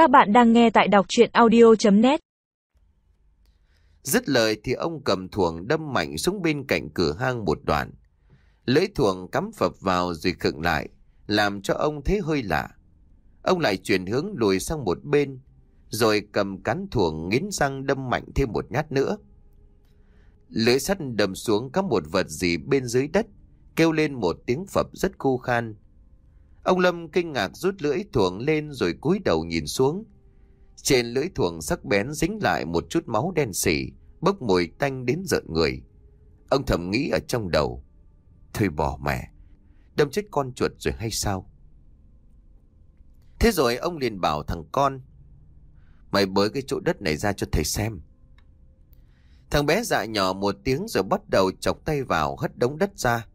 Các bạn đang nghe tại đọc chuyện audio.net Dứt lời thì ông cầm thuồng đâm mạnh xuống bên cạnh cửa hang một đoạn. Lưỡi thuồng cắm phập vào rồi khựng lại, làm cho ông thấy hơi lạ. Ông lại chuyển hướng lùi sang một bên, rồi cầm cán thuồng nghiến răng đâm mạnh thêm một nhát nữa. Lưỡi sắt đâm xuống cắm một vật gì bên dưới đất, kêu lên một tiếng phập rất khô khan. Ông Lâm kinh ngạc rút lưỡi thuồng lên rồi cúi đầu nhìn xuống. Trên lưỡi thuồng sắc bén dính lại một chút máu đen xỉ, bốc mùi tanh đến rợn người. Ông thầm nghĩ ở trong đầu. Thôi bỏ mẹ, đâm chết con chuột rồi hay sao? Thế rồi ông liền bảo thằng con. Mày bới cái chỗ đất này ra cho thầy xem. Thằng bé dạ nhỏ một tiếng rồi bắt đầu chọc tay vào hất đống đất ra.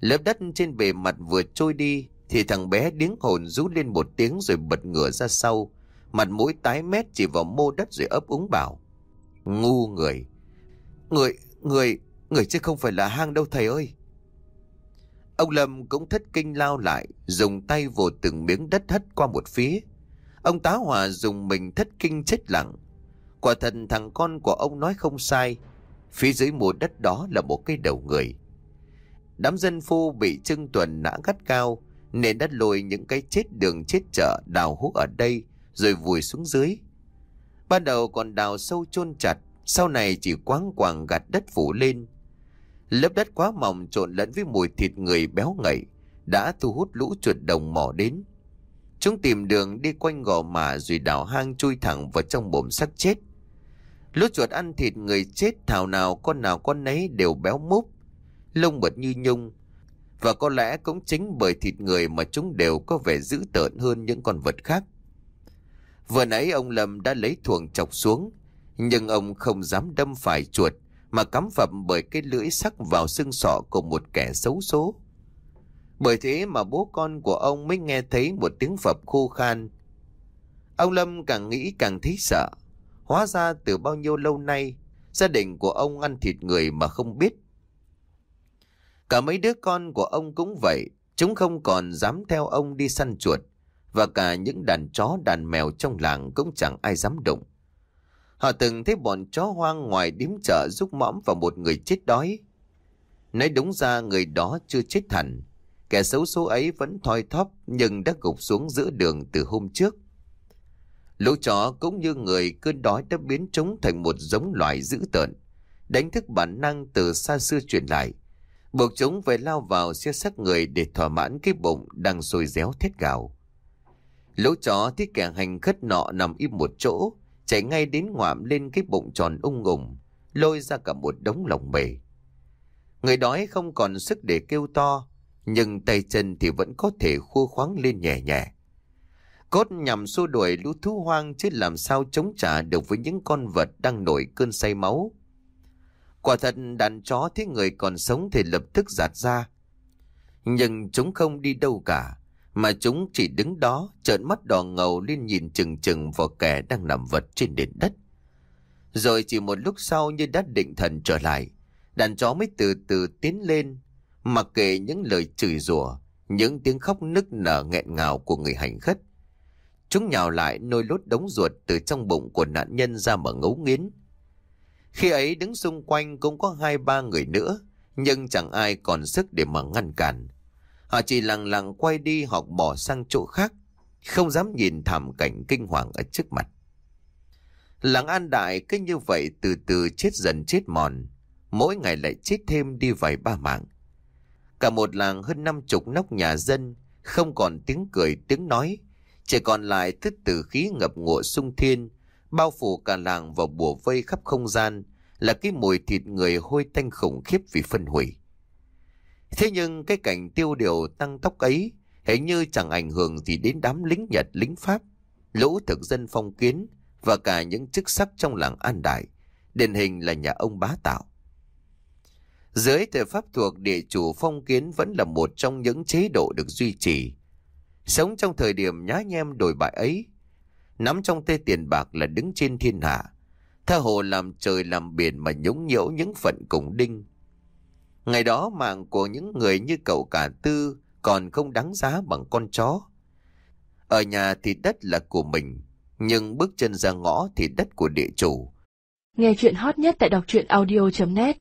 Lớp đất trên bề mặt vừa trôi đi thì thằng bé điếng hồn rú lên một tiếng rồi bật ngửa ra sau. Mặt mũi tái mét chỉ vào mô đất rồi ấp úng bảo. Ngu người. Người, người, người chứ không phải là hang đâu thầy ơi. Ông Lâm cũng thất kinh lao lại, dùng tay vồ từng miếng đất hất qua một phía. Ông tá hòa dùng mình thất kinh chết lặng. Quả thật thằng con của ông nói không sai. Phía dưới mùa đất đó là một cái đầu người. Đám dân phu bị trưng tuần nã gắt cao, nên đã lôi những cái chết đường chết chợ đào hút ở đây rồi vùi xuống dưới. Ban đầu còn đào sâu chôn chặt, sau này chỉ quáng quàng gạt đất phủ lên. Lớp đất quá mỏng trộn lẫn với mùi thịt người béo ngậy đã thu hút lũ chuột đồng mò đến. Chúng tìm đường đi quanh gò mả rồi đào hang chui thẳng vào trong bụng xác chết. Lũ chuột ăn thịt người chết thảo nào con nào con nấy đều béo múp, lông bật như nhung. Và có lẽ cũng chính bởi thịt người mà chúng đều có vẻ dữ tợn hơn những con vật khác. Vừa nãy ông Lâm đã lấy thuồng chọc xuống, nhưng ông không dám đâm phải chuột mà cắm phập bởi cái lưỡi sắc vào xương sọ của một kẻ xấu số. Bởi thế mà bố con của ông mới nghe thấy một tiếng phập khô khan. Ông Lâm càng nghĩ càng thấy sợ. Hóa ra từ bao nhiêu lâu nay, gia đình của ông ăn thịt người mà không biết. Cả mấy đứa con của ông cũng vậy, chúng không còn dám theo ông đi săn chuột, và cả những đàn chó đàn mèo trong làng cũng chẳng ai dám đụng. Họ từng thấy bọn chó hoang ngoài điếm chợ giúp mõm vào một người chết đói. Nói đúng ra người đó chưa chết hẳn, kẻ xấu số ấy vẫn thoi thóp nhưng đã gục xuống giữa đường từ hôm trước. Lũ chó cũng như người cơn đói đã biến chúng thành một giống loài dữ tợn, đánh thức bản năng từ xa xưa truyền lại, buộc chúng phải lao vào xe xác người để thỏa mãn cái bụng đang sôi réo thét gào. Lũ chó thấy kẻ hành khất nọ nằm im một chỗ, chạy ngay đến ngoạm lên cái bụng tròn ung ngùng, lôi ra cả một đống lồng bề. Người đói không còn sức để kêu to, nhưng tay chân thì vẫn có thể khua khoáng lên nhẹ nhẹ. Cốt nhằm xua đuổi lũ thú hoang chứ làm sao chống trả được với những con vật đang nổi cơn say máu. Quả thật đàn chó thấy người còn sống thì lập tức giạt ra. Nhưng chúng không đi đâu cả, mà chúng chỉ đứng đó trợn mắt đỏ ngầu lên nhìn chừng chừng vào kẻ đang nằm vật trên nền đất. Rồi chỉ một lúc sau như đã định thần trở lại, đàn chó mới từ từ tiến lên, mặc kệ những lời chửi rủa, những tiếng khóc nức nở nghẹn ngào của người hành khất. Chúng nhào lại nôi lốt đống ruột từ trong bụng của nạn nhân ra mà ngấu nghiến. Khi ấy đứng xung quanh cũng có hai ba người nữa, nhưng chẳng ai còn sức để mà ngăn cản. Họ chỉ lặng lặng quay đi hoặc bỏ sang chỗ khác, không dám nhìn thảm cảnh kinh hoàng ở trước mặt. Làng An Đại cứ như vậy từ từ chết dần chết mòn, mỗi ngày lại chết thêm đi vài ba mạng. Cả một làng hơn năm chục nóc nhà dân, không còn tiếng cười tiếng nói, chỉ còn lại thức tử khí ngập ngụa sung thiên, bao phủ cả làng và bùa vây khắp không gian, là cái mùi thịt người hôi tanh khủng khiếp vì phân hủy. Thế nhưng cái cảnh tiêu điều tăng tốc ấy hình như chẳng ảnh hưởng gì đến đám lính Nhật, lính Pháp, lũ thực dân phong kiến và cả những chức sắc trong làng An Đại, điển hình là nhà ông bá tạo. Dưới thời pháp thuộc địa chủ phong kiến vẫn là một trong những chế độ được duy trì. Sống trong thời điểm nhá nhem đổi bại ấy, nắm trong tay tiền bạc là đứng trên thiên hạ, tha hồ làm trời làm biển mà nhúng nhiễu những phận cùng đinh. Ngày đó mạng của những người như cậu cả tư còn không đáng giá bằng con chó. Ở nhà thì đất là của mình, Nhưng bước chân ra ngõ thì đất của địa chủ. Nghe chuyện hot nhất tại đọc truyện audio.net